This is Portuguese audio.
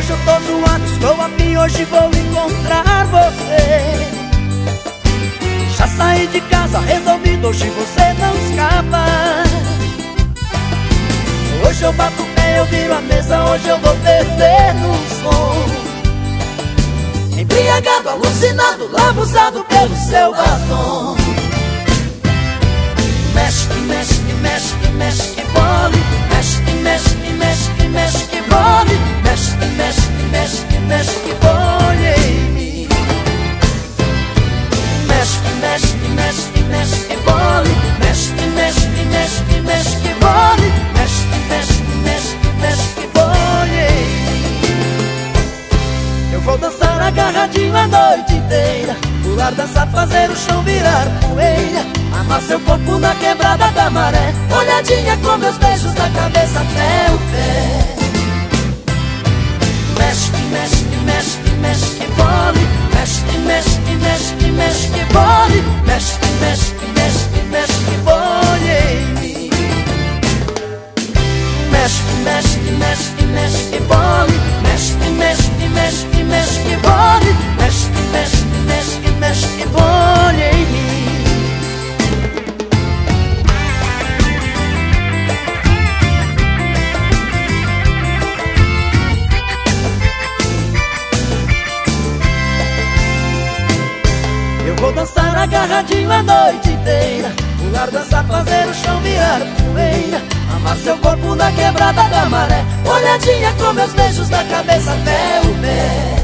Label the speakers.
Speaker 1: Hoje eu tô zoado, estou afim, hoje vou encontrar você. Já saí de casa resolvido, hoje você não escapa. Hoje eu bato o pé, eu viro a mesa, hoje eu vou beber no som. Embriagado, alucinado, lambuzado pelo seu batom. Dançar agarradinho a noite inteira. Pular, dançar, fazer o chão virar poeira. Amar seu corpo na quebrada da maré. Olhadinha com meus beijos da cabeça até o pé. Mexe, mexe, mexe, mexe que bole. Mexe, mexe, mexe, mexe que bole Mexe, mexe, mexe, mexe que mim. Mexe, mexe, mexe, mexe que bole dançar agarradinho a noite inteira. Pular, dançar, fazer o chão virar poeira. Amar seu corpo na quebrada da maré. Olhadinha com meus beijos da cabeça até o pé